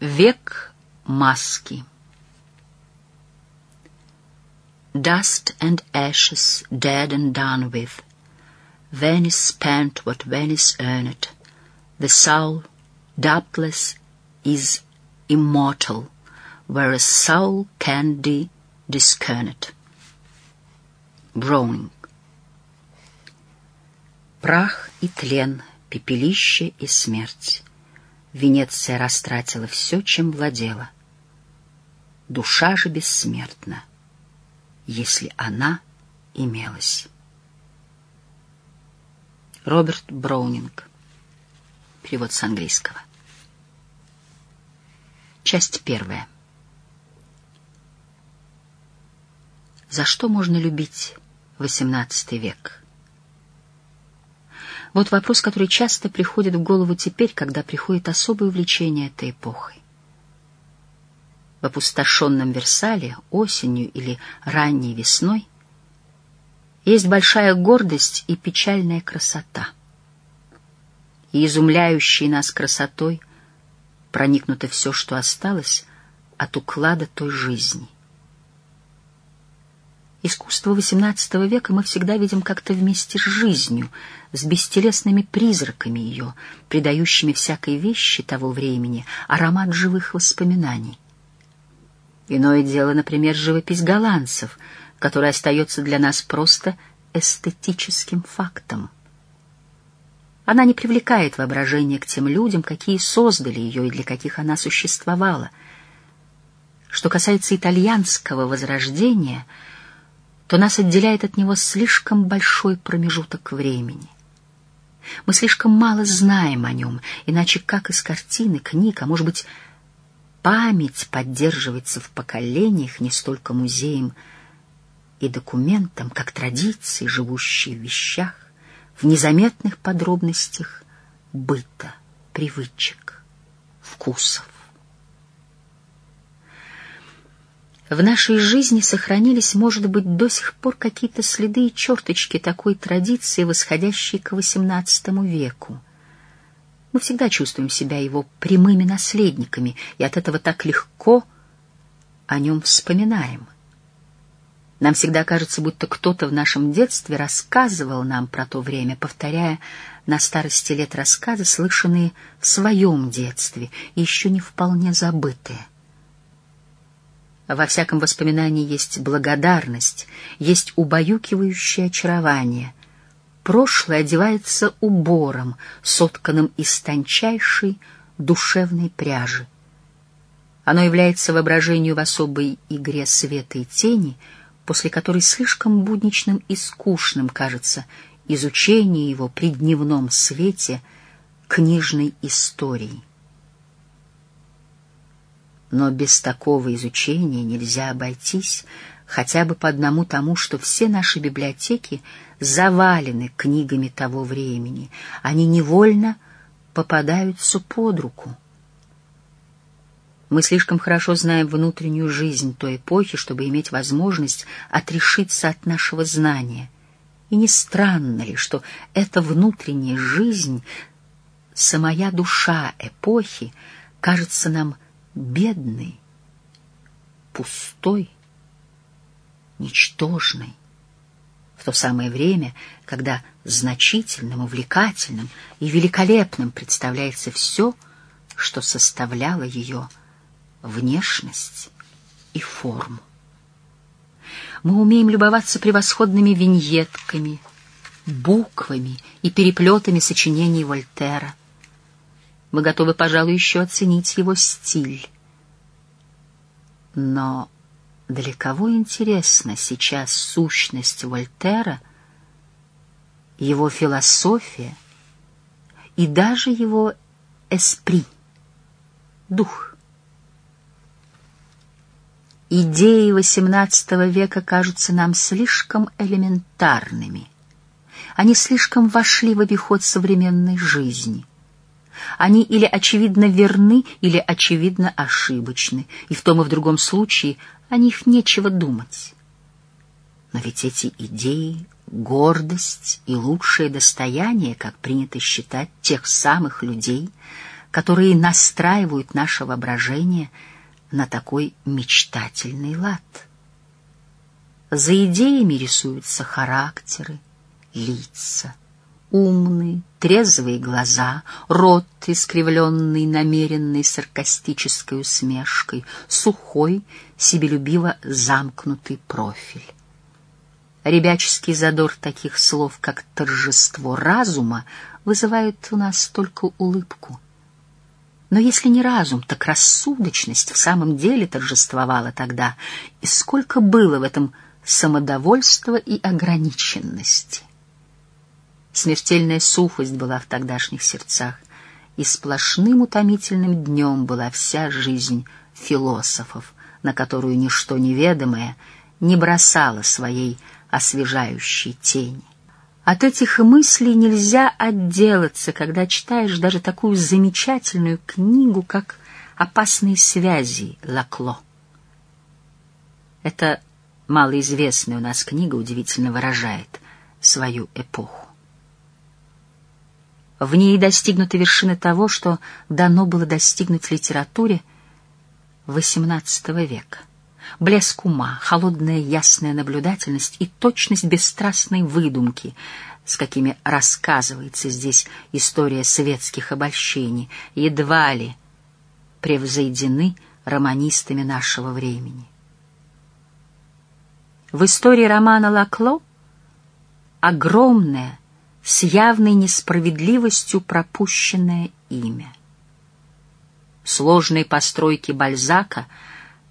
Век маски. Dust and ashes, dead and done with. Venice spent what Venice earned. The soul, doubtless, is immortal, whereas soul can be discerned. Броунинг. Прах и тлен, пепелище и смерть. Венеция растратила все, чем владела. Душа же бессмертна, если она имелась. Роберт Броунинг. Перевод с английского. Часть первая. За что можно любить XVIII век? Вот вопрос, который часто приходит в голову теперь, когда приходит особое увлечение этой эпохой. В опустошенном Версале осенью или ранней весной есть большая гордость и печальная красота. И изумляющей нас красотой проникнуто все, что осталось от уклада той жизни — Искусство XVIII века мы всегда видим как-то вместе с жизнью, с бестелесными призраками ее, придающими всякой вещи того времени аромат живых воспоминаний. Иное дело, например, живопись голландцев, которая остается для нас просто эстетическим фактом. Она не привлекает воображение к тем людям, какие создали ее и для каких она существовала. Что касается итальянского возрождения — то нас отделяет от него слишком большой промежуток времени. Мы слишком мало знаем о нем, иначе как из картины, книг, а может быть, память поддерживается в поколениях не столько музеем и документом, как традиции, живущие в вещах, в незаметных подробностях быта, привычек, вкусов. В нашей жизни сохранились, может быть, до сих пор какие-то следы и черточки такой традиции, восходящей к XVIII веку. Мы всегда чувствуем себя его прямыми наследниками, и от этого так легко о нем вспоминаем. Нам всегда кажется, будто кто-то в нашем детстве рассказывал нам про то время, повторяя на старости лет рассказы, слышанные в своем детстве и еще не вполне забытые. Во всяком воспоминании есть благодарность, есть убаюкивающее очарование. Прошлое одевается убором, сотканным из тончайшей душевной пряжи. Оно является воображению в особой игре света и тени, после которой слишком будничным и скучным кажется изучение его при дневном свете книжной истории но без такого изучения нельзя обойтись, хотя бы по одному тому, что все наши библиотеки завалены книгами того времени, они невольно попадаются под руку. Мы слишком хорошо знаем внутреннюю жизнь той эпохи, чтобы иметь возможность отрешиться от нашего знания. И не странно ли, что эта внутренняя жизнь, самая душа эпохи, кажется нам бедный, пустой, ничтожный. В то самое время, когда значительным, увлекательным и великолепным представляется все, что составляло ее внешность и форму. Мы умеем любоваться превосходными виньетками, буквами и переплетами сочинений Вольтера, мы готовы, пожалуй, еще оценить его стиль. Но для кого интересна сейчас сущность Вольтера, его философия и даже его эспри, дух? Идеи XVIII века кажутся нам слишком элементарными. Они слишком вошли в обиход современной жизни. Они или очевидно верны, или очевидно ошибочны, и в том и в другом случае о них нечего думать. Но ведь эти идеи — гордость и лучшее достояние, как принято считать, тех самых людей, которые настраивают наше воображение на такой мечтательный лад. За идеями рисуются характеры, лица, умные, трезвые глаза, рот, искривленный намеренной саркастической усмешкой, сухой, себелюбиво замкнутый профиль. Ребяческий задор таких слов, как «торжество разума», вызывает у нас только улыбку. Но если не разум, так рассудочность в самом деле торжествовала тогда, и сколько было в этом самодовольства и ограниченности. Смертельная сухость была в тогдашних сердцах, и сплошным утомительным днем была вся жизнь философов, на которую ничто неведомое не бросало своей освежающей тени. От этих мыслей нельзя отделаться, когда читаешь даже такую замечательную книгу, как «Опасные связи» Лакло. Это малоизвестная у нас книга удивительно выражает свою эпоху. В ней достигнуты вершины того, что дано было достигнуть литературе XVIII века. Блеск ума, холодная ясная наблюдательность и точность бесстрастной выдумки, с какими рассказывается здесь история светских обольщений, едва ли превзойдены романистами нашего времени. В истории романа Лакло огромная, с явной несправедливостью пропущенное имя. Сложные постройки Бальзака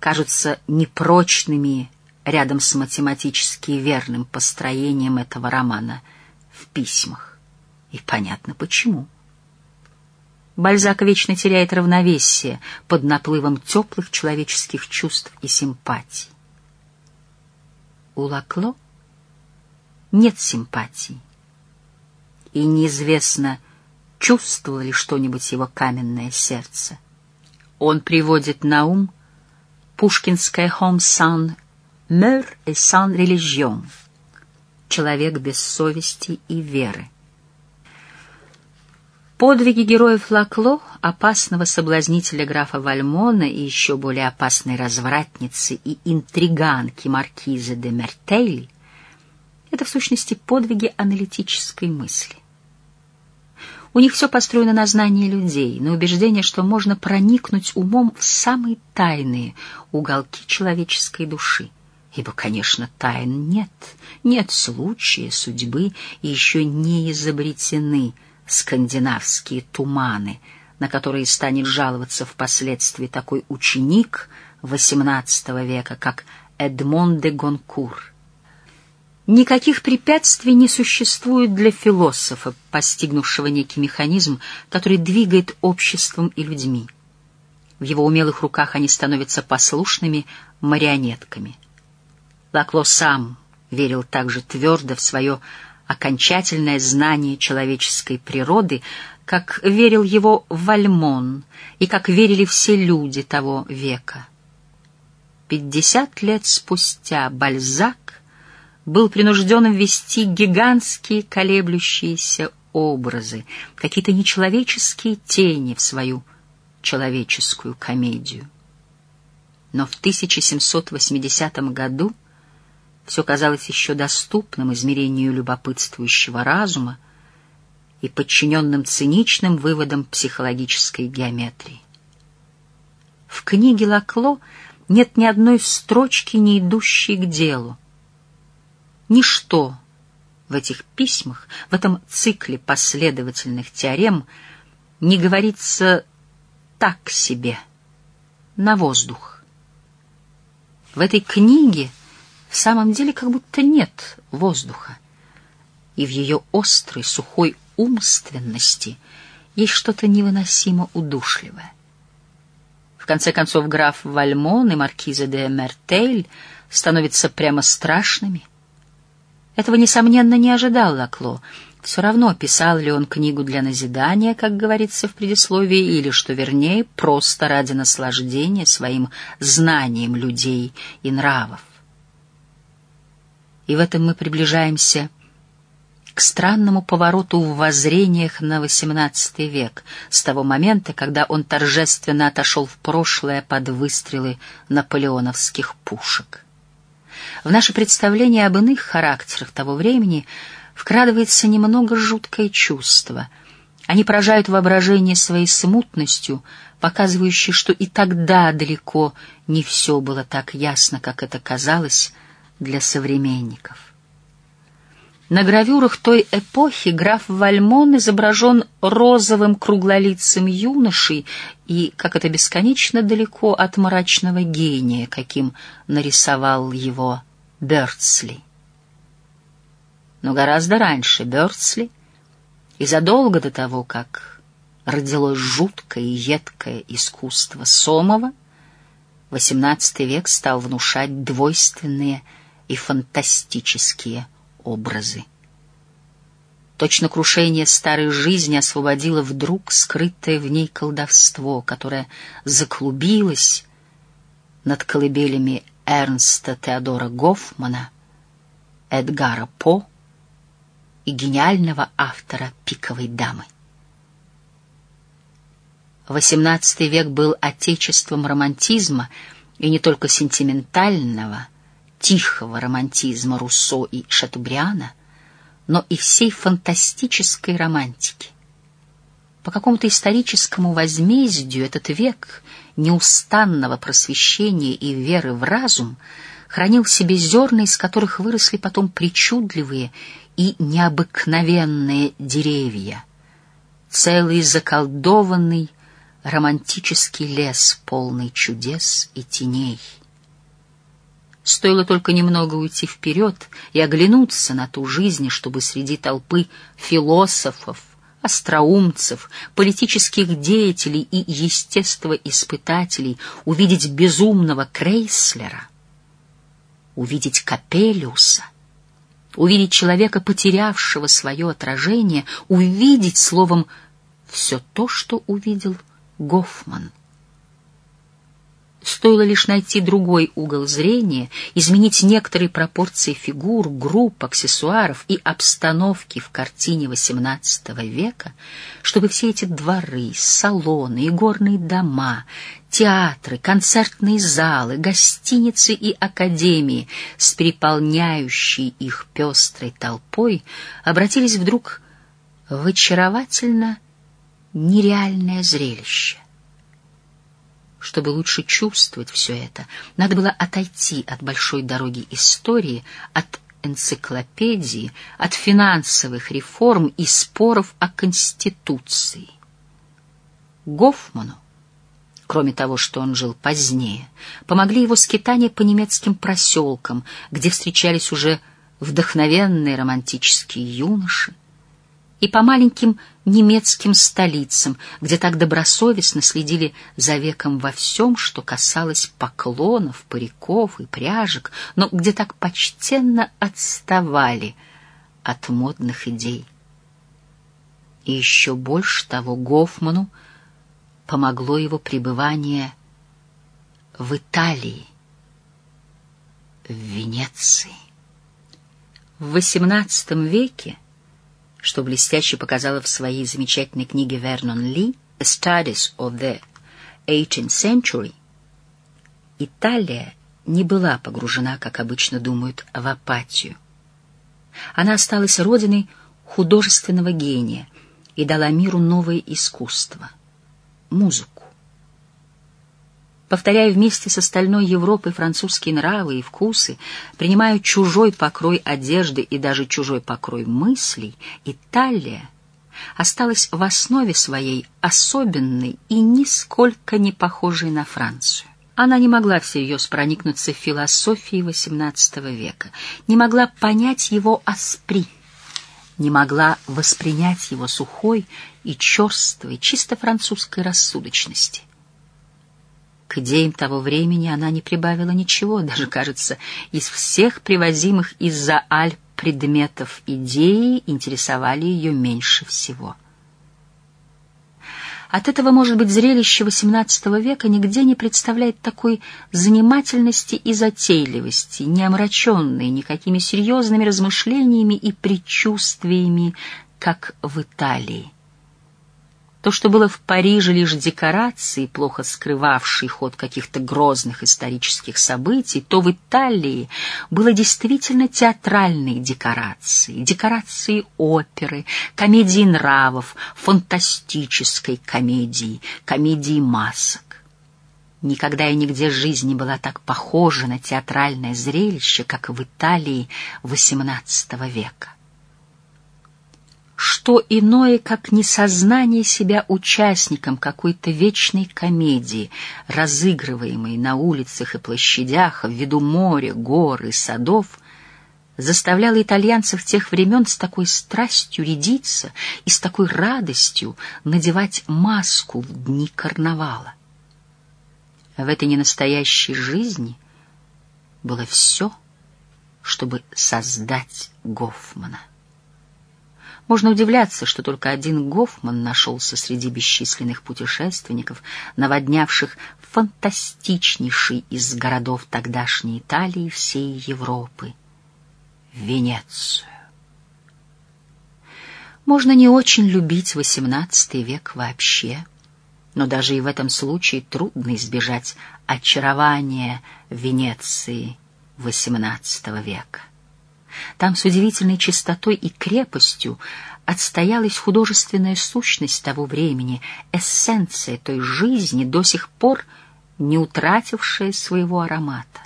кажутся непрочными рядом с математически верным построением этого романа в письмах. И понятно почему. Бальзак вечно теряет равновесие под наплывом теплых человеческих чувств и симпатий. У Лакло нет симпатий и неизвестно, чувствовало ли что-нибудь его каменное сердце. Он приводит на ум пушкинское «Home sans meur et sans religion» — «Человек без совести и веры». Подвиги героев Лакло, опасного соблазнителя графа Вальмона и еще более опасной развратницы и интриганки маркизы де Мертель — это в сущности подвиги аналитической мысли. У них все построено на знании людей, на убеждении, что можно проникнуть умом в самые тайные уголки человеческой души. Ибо, конечно, тайн нет, нет случая, судьбы, и еще не изобретены скандинавские туманы, на которые станет жаловаться впоследствии такой ученик XVIII века, как Эдмон де Гонкур — Никаких препятствий не существует для философа, постигнувшего некий механизм, который двигает обществом и людьми. В его умелых руках они становятся послушными марионетками. Лакло сам верил также твердо в свое окончательное знание человеческой природы, как верил его Вальмон и как верили все люди того века. Пятьдесят лет спустя Бальзак был принужден ввести гигантские колеблющиеся образы, какие-то нечеловеческие тени в свою человеческую комедию. Но в 1780 году все казалось еще доступным измерению любопытствующего разума и подчиненным циничным выводам психологической геометрии. В книге Лакло нет ни одной строчки, не идущей к делу, Ничто в этих письмах, в этом цикле последовательных теорем не говорится так себе, на воздух. В этой книге в самом деле как будто нет воздуха, и в ее острой, сухой умственности есть что-то невыносимо удушливое. В конце концов, граф Вальмон и маркиза де Мертель становятся прямо страшными — этого, несомненно, не ожидал Лакло. Все равно, писал ли он книгу для назидания, как говорится в предисловии, или, что вернее, просто ради наслаждения своим знанием людей и нравов. И в этом мы приближаемся к странному повороту в воззрениях на XVIII век, с того момента, когда он торжественно отошел в прошлое под выстрелы наполеоновских пушек. В наше представление об иных характерах того времени вкрадывается немного жуткое чувство. Они поражают воображение своей смутностью, показывающей, что и тогда далеко не все было так ясно, как это казалось для современников. На гравюрах той эпохи граф Вальмон изображен розовым круглолицым юношей и, как это бесконечно далеко от мрачного гения, каким нарисовал его Бёрдсли. Но гораздо раньше Бёрдсли, и задолго до того, как родилось жуткое и едкое искусство Сомова, XVIII век стал внушать двойственные и фантастические образы. Точно крушение старой жизни освободило вдруг скрытое в ней колдовство, которое заклубилось над колыбелями Эрнста Теодора Гофмана, Эдгара По и гениального автора «Пиковой дамы». XVIII век был отечеством романтизма, и не только сентиментального — тихого романтизма Руссо и Шатубриана, но и всей фантастической романтики. По какому-то историческому возмездию этот век неустанного просвещения и веры в разум хранил в себе зерна, из которых выросли потом причудливые и необыкновенные деревья, целый заколдованный романтический лес, полный чудес и теней — Стоило только немного уйти вперед и оглянуться на ту жизнь, чтобы среди толпы философов, остроумцев, политических деятелей и естествоиспытателей увидеть безумного Крейслера, увидеть Капелиуса, увидеть человека, потерявшего свое отражение, увидеть, словом, все то, что увидел Гофман. Стоило лишь найти другой угол зрения, изменить некоторые пропорции фигур, групп, аксессуаров и обстановки в картине XVIII века, чтобы все эти дворы, салоны и горные дома, театры, концертные залы, гостиницы и академии с переполняющей их пестрой толпой обратились вдруг в очаровательно нереальное зрелище. Чтобы лучше чувствовать все это, надо было отойти от большой дороги истории, от энциклопедии, от финансовых реформ и споров о Конституции. Гофману, кроме того, что он жил позднее, помогли его скитания по немецким проселкам, где встречались уже вдохновенные романтические юноши, и по маленьким немецким столицам, где так добросовестно следили за веком во всем, что касалось поклонов, париков и пряжек, но где так почтенно отставали от модных идей. И еще больше того Гофману помогло его пребывание в Италии, в Венеции. В XVIII веке что блестяще показала в своей замечательной книге Вернон Ли «Studies of the Eighteenth Century», Италия не была погружена, как обычно думают, в апатию. Она осталась родиной художественного гения и дала миру новое искусство — музыку повторяя вместе с остальной Европой французские нравы и вкусы, принимая чужой покрой одежды и даже чужой покрой мыслей, Италия осталась в основе своей особенной и нисколько не похожей на Францию. Она не могла всерьез проникнуться философией XVIII века, не могла понять его аспри, не могла воспринять его сухой и черствой, чисто французской рассудочности. К идеям того времени она не прибавила ничего, даже, кажется, из всех привозимых из-за Альп предметов идеи интересовали ее меньше всего. От этого, может быть, зрелище XVIII века нигде не представляет такой занимательности и затейливости, не омраченной никакими серьезными размышлениями и предчувствиями, как в Италии. То, что было в Париже лишь декорацией, плохо скрывавшей ход каких-то грозных исторических событий, то в Италии было действительно театральной декорацией, декорацией оперы, комедии нравов, фантастической комедии, комедии масок. Никогда и нигде жизнь не была так похожа на театральное зрелище, как в Италии XVIII века что иное, как несознание себя участником какой-то вечной комедии, разыгрываемой на улицах и площадях в виду моря, гор и садов, заставляло итальянцев тех времен с такой страстью рядиться и с такой радостью надевать маску в дни карнавала. В этой ненастоящей жизни было все, чтобы создать Гофмана. Можно удивляться, что только один Гофман нашелся среди бесчисленных путешественников, наводнявших фантастичнейший из городов тогдашней Италии всей Европы — Венецию. Можно не очень любить XVIII век вообще, но даже и в этом случае трудно избежать очарования Венеции XVIII века. Там с удивительной чистотой и крепостью отстоялась художественная сущность того времени, эссенция той жизни, до сих пор не утратившая своего аромата.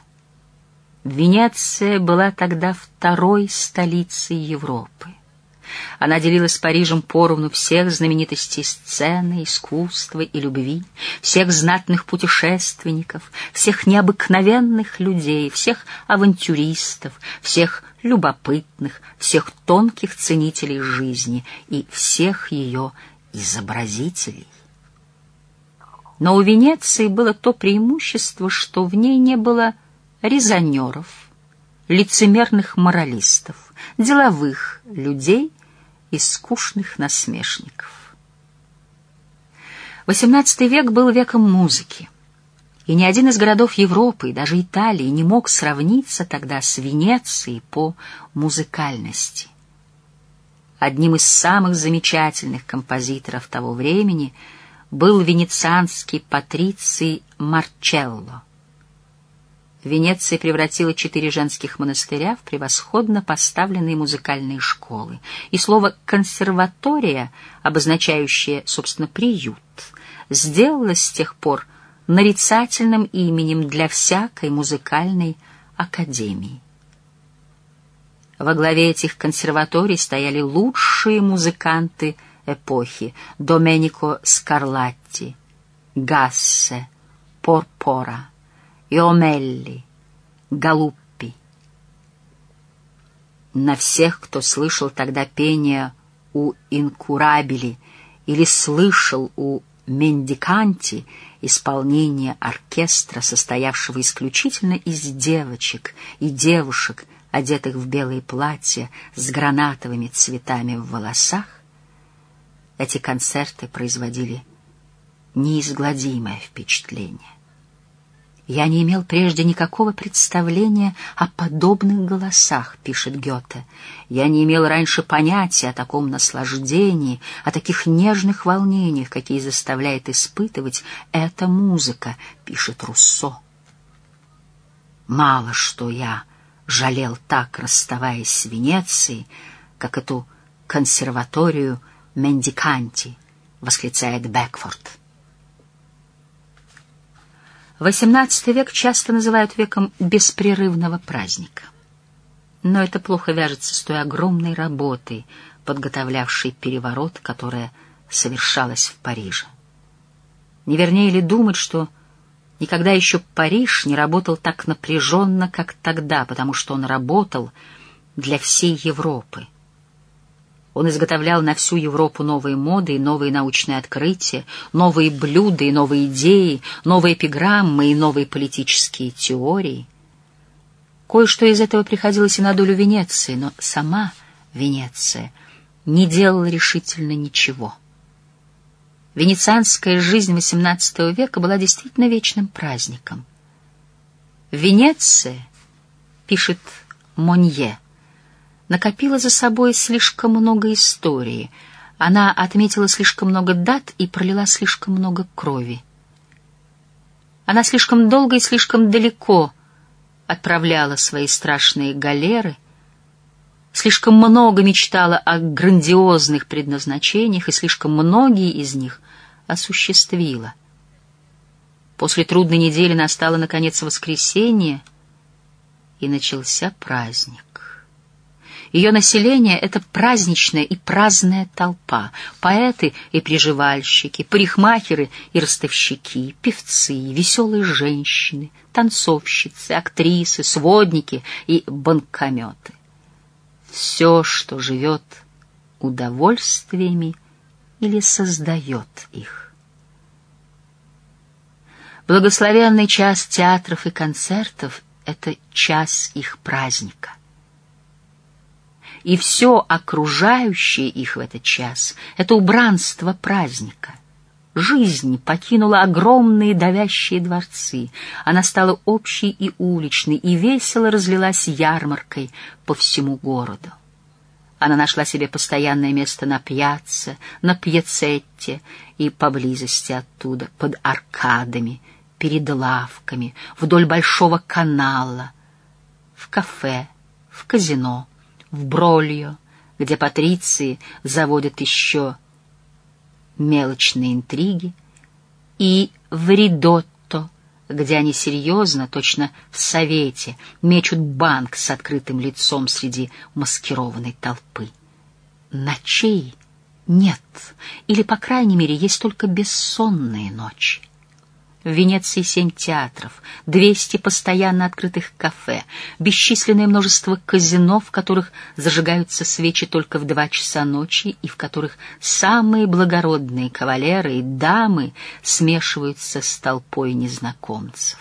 Венеция была тогда второй столицей Европы. Она делила с Парижем поровну всех знаменитостей сцены, искусства и любви, всех знатных путешественников, всех необыкновенных людей, всех авантюристов, всех любопытных, всех тонких ценителей жизни и всех ее изобразителей. Но у Венеции было то преимущество, что в ней не было резонеров, лицемерных моралистов, деловых людей и скучных насмешников. XVIII век был веком музыки, и ни один из городов Европы, и даже Италии, не мог сравниться тогда с Венецией по музыкальности. Одним из самых замечательных композиторов того времени был венецианский патриций Марчелло — Венеция превратила четыре женских монастыря в превосходно поставленные музыкальные школы. И слово «консерватория», обозначающее, собственно, приют, сделалось с тех пор нарицательным именем для всякой музыкальной академии. Во главе этих консерваторий стояли лучшие музыканты эпохи Доменико Скарлатти, Гассе, Порпора — Иомелли, Галуппи. На всех, кто слышал тогда пение у Инкурабели или слышал у Мендиканти исполнение оркестра, состоявшего исключительно из девочек и девушек, одетых в белые платья с гранатовыми цветами в волосах, эти концерты производили неизгладимое впечатление. «Я не имел прежде никакого представления о подобных голосах», — пишет Гёте. «Я не имел раньше понятия о таком наслаждении, о таких нежных волнениях, какие заставляет испытывать эта музыка», — пишет Руссо. «Мало что я жалел так, расставаясь с Венецией, как эту консерваторию Мендиканти», — восклицает Бекфорд. XVIII век часто называют веком беспрерывного праздника. Но это плохо вяжется с той огромной работой, подготовлявшей переворот, которая совершалась в Париже. Не вернее ли думать, что никогда еще Париж не работал так напряженно, как тогда, потому что он работал для всей Европы, он изготовлял на всю Европу новые моды и новые научные открытия, новые блюда и новые идеи, новые эпиграммы и новые политические теории. Кое-что из этого приходилось и на долю Венеции, но сама Венеция не делала решительно ничего. Венецианская жизнь XVIII века была действительно вечным праздником. Венеция, пишет Монье, накопила за собой слишком много истории. Она отметила слишком много дат и пролила слишком много крови. Она слишком долго и слишком далеко отправляла свои страшные галеры, слишком много мечтала о грандиозных предназначениях и слишком многие из них осуществила. После трудной недели настало, наконец, воскресенье, и начался праздник. Ее население — это праздничная и праздная толпа. Поэты и приживальщики, парикмахеры и ростовщики, певцы, веселые женщины, танцовщицы, актрисы, сводники и банкометы. Все, что живет удовольствиями или создает их. Благословенный час театров и концертов — это час их праздника и все окружающее их в этот час — это убранство праздника. Жизнь покинула огромные давящие дворцы. Она стала общей и уличной, и весело разлилась ярмаркой по всему городу. Она нашла себе постоянное место на пьяце, на пьяцетте и поблизости оттуда, под аркадами, перед лавками, вдоль большого канала, в кафе, в казино — в Брольо, где патриции заводят еще мелочные интриги, и в Ридотто, где они серьезно, точно в совете, мечут банк с открытым лицом среди маскированной толпы. Ночей нет, или, по крайней мере, есть только бессонные ночи. В Венеции семь театров, двести постоянно открытых кафе, бесчисленное множество казино, в которых зажигаются свечи только в два часа ночи и в которых самые благородные кавалеры и дамы смешиваются с толпой незнакомцев.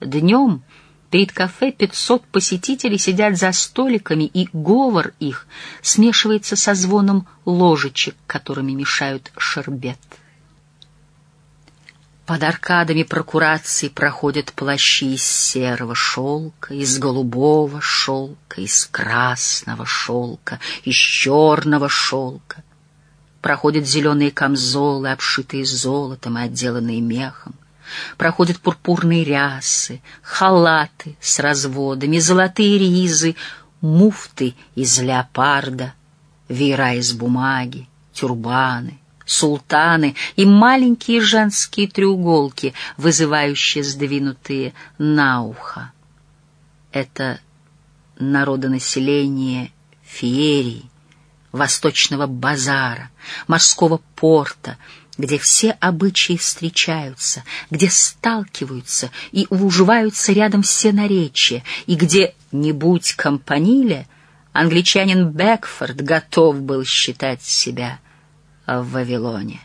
Днем перед кафе пятьсот посетителей сидят за столиками, и говор их смешивается со звоном ложечек, которыми мешают шербет. Под аркадами прокурации проходят плащи из серого шелка, из голубого шелка, из красного шелка, из черного шелка. Проходят зеленые камзолы, обшитые золотом и отделанные мехом. Проходят пурпурные рясы, халаты с разводами, золотые ризы, муфты из леопарда, веера из бумаги, тюрбаны — султаны и маленькие женские треуголки, вызывающие сдвинутые на ухо. Это народонаселение феерии, восточного базара, морского порта, где все обычаи встречаются, где сталкиваются и уживаются рядом все наречия, и где, не будь компаниля, англичанин Бекфорд готов был считать себя в Вавилоне.